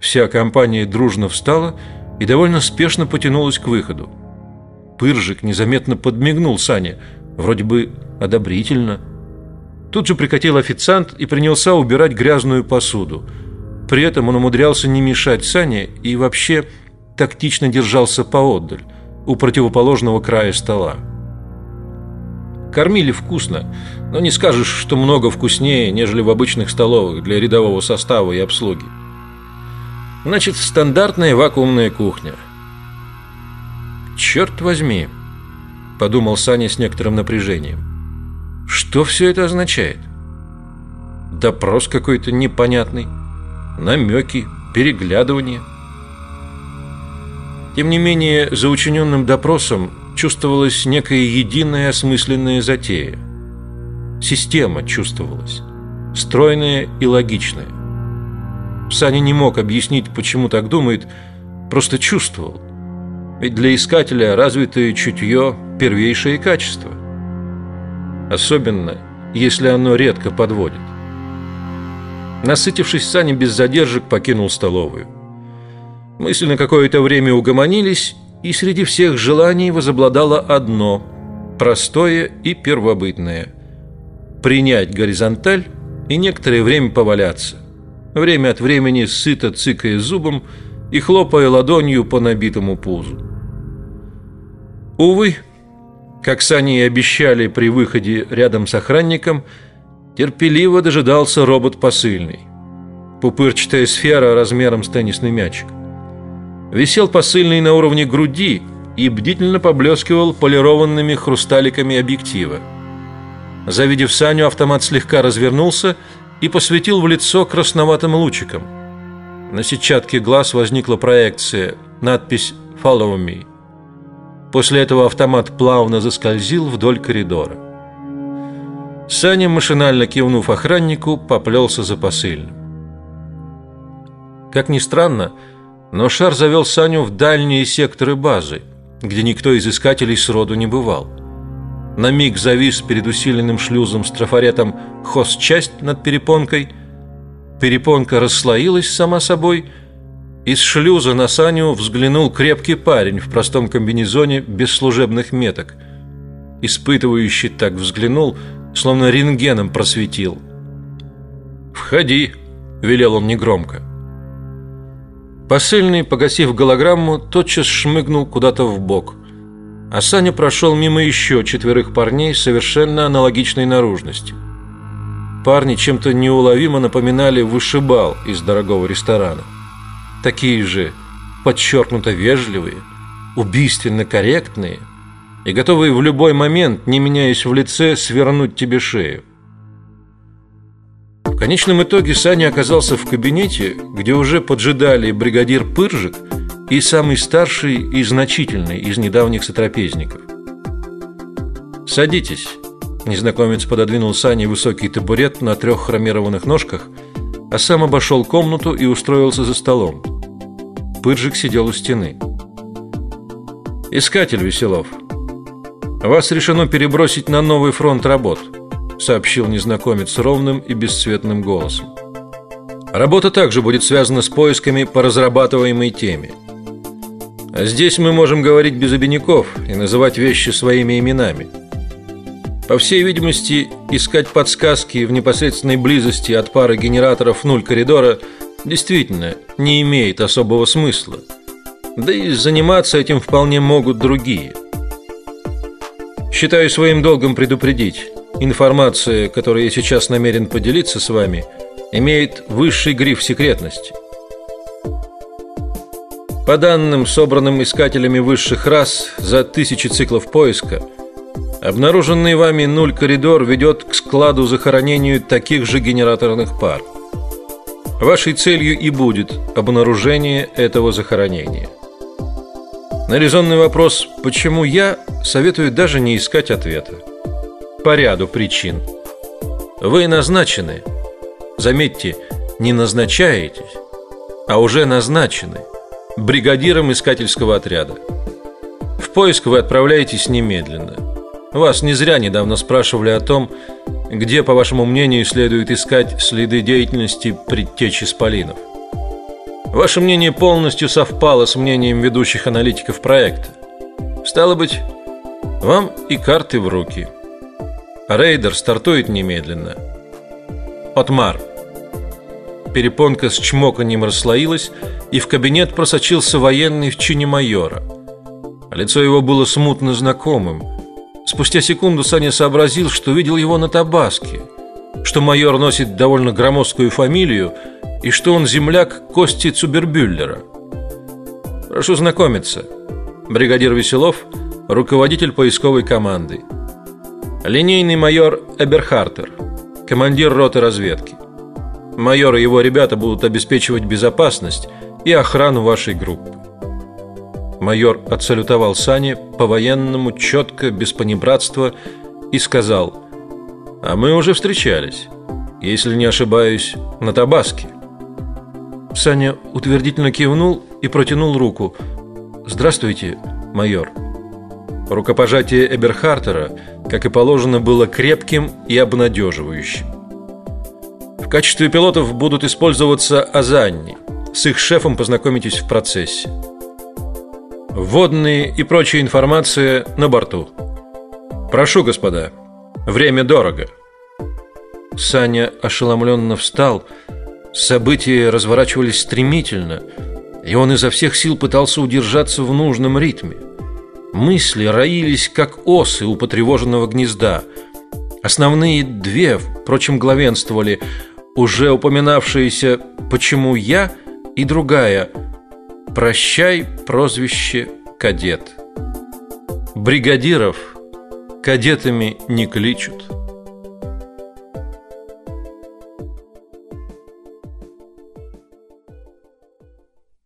Вся компания дружно встала и довольно спешно потянулась к выходу. Пыржик незаметно подмигнул Сане, вроде бы одобрительно. Тут же прикатил официант и принялся убирать грязную посуду. При этом он умудрялся не мешать Сане и вообще тактично держался поодаль, у противоположного края стола. Кормили вкусно, но не скажешь, что много вкуснее, нежели в обычных столовых для рядового состава и обслуги. Значит, стандартная вакуумная кухня. Черт возьми, подумал Саня с некоторым напряжением. Что все это означает? Допрос какой-то непонятный, намеки, переглядывание. Тем не менее, за учиненным допросом чувствовалась некая единая осмысленная затея. Система чувствовалась, стройная и логичная. Саня не мог объяснить, почему так думает, просто чувствовал. Ведь для искателя развитое чутье – первейшее качество. Особенно, если оно редко подводит. Насытившись, Саня без задержек покинул столовую. Мысли на какое-то время угомонились, и среди всех желаний возобладало одно – простое и первобытное – принять горизонталь и некоторое время поваляться, время от времени сыто цыкая зубом и хлопая ладонью по набитому пузу. Увы, как Сани и обещали при выходе рядом с охранником, терпеливо дожидался робот посыльный. Пупырчатая сфера размером с теннисный мячик. Висел посыльный на уровне груди и бдительно поблескивал полированными хрусталиками объектива. Завидев Саню, автомат слегка развернулся посветил в лицо красноватым лучиком. На сетчатке глаз возникла проекция, надпись «Follow me». После этого автомат плавно заскользил вдоль коридора. Саня, машинально кивнув охраннику, поплелся за посыльным. Как ни странно, но шар завел Саню в дальние секторы базы, где никто из искателей сроду не бывал. На миг завис перед усиленным шлюзом с трафаретом хозчасть над перепонкой. Перепонка расслоилась сама собой. Из шлюза на Саню взглянул крепкий парень в простом комбинезоне без служебных меток. Испытывающий так взглянул, словно рентгеном просветил. «Входи», — велел он негромко. Посыльный, погасив голограмму, тотчас шмыгнул куда-то в бок. А Саня прошел мимо еще четверых парней совершенно аналогичной наружности. Парни чем-то неуловимо напоминали вышибал из дорогого ресторана. Такие же подчеркнуто вежливые, убийственно корректные и готовые в любой момент, не меняясь в лице, свернуть тебе шею. В конечном итоге Саня оказался в кабинете, где уже поджидали бригадир Пыржик и самый старший и значительный из недавних сотрапезников. «Садитесь», – незнакомец пододвинул Сане высокий табурет на трех хромированных ножках, а сам обошел комнату и устроился за столом. Пыржик сидел у стены. «Искатель Веселов, вас решено перебросить на новый фронт работ» сообщил незнакомец ровным и бесцветным голосом. Работа также будет связана с поисками по разрабатываемой теме. Здесь мы можем говорить без обиняков и называть вещи своими именами. По всей видимости, искать подсказки в непосредственной близости от пары генераторов нуль коридора действительно не имеет особого смысла. Да и заниматься этим вполне могут другие. Считаю своим долгом предупредить. Информация, которой я сейчас намерен поделиться с вами, имеет высший гриф секретности. По данным, собранным искателями высших рас за тысячи циклов поиска, обнаруженный вами нуль коридор ведет к складу захоронению таких же генераторных пар. Вашей целью и будет обнаружение этого захоронения. На резонный вопрос «почему я?» советую даже не искать ответа по ряду причин. Вы назначены. Заметьте, не назначаетесь, а уже назначены бригадиром искательского отряда. В поиск вы отправляетесь немедленно. Вас не зря недавно спрашивали о том, где, по вашему мнению, следует искать следы деятельности предтечи исполинов. Ваше мнение полностью совпало с мнением ведущих аналитиков проекта. Стало быть, вам и карты в руки. Рейдер стартует немедленно. Отмар. Перепонка с чмоканьем расслоилась, и в кабинет просочился военный в чине майора. Лицо его было смутно знакомым. Спустя секунду Саня сообразил, что видел его на Табаске, что майор носит довольно громоздкую фамилию и что он земляк Кости Цубербюллера. Прошу знакомиться. Бригадир Веселов, руководитель поисковой команды. Линейный майор Эберхартер, командир роты разведки. Майор и его ребята будут обеспечивать безопасность и охрану вашей группы. Майор отсалютовал Сане по-военному, четко, без понебратства и сказал: "А мы уже встречались, если не ошибаюсь, на Табаске". Саня утвердительно кивнул и протянул руку. "Здравствуйте, майор". Рукопожатие Эберхартера, как и положено, было крепким и обнадеживающим. Качестве пилотов будут использоваться Азанни. С их шефом познакомитесь в процессе. Вводные и прочая информация на борту. Прошу, господа. Время дорого. Саня ошеломленно встал. События разворачивались стремительно, и он изо всех сил пытался удержаться в нужном ритме. Мысли роились как осы у потревоженного гнезда. Основные две, впрочем, главенствовали уже упоминавшиеся «Почему я?» и другая «Прощай, прозвище кадет». Бригадиров кадетами не кличут.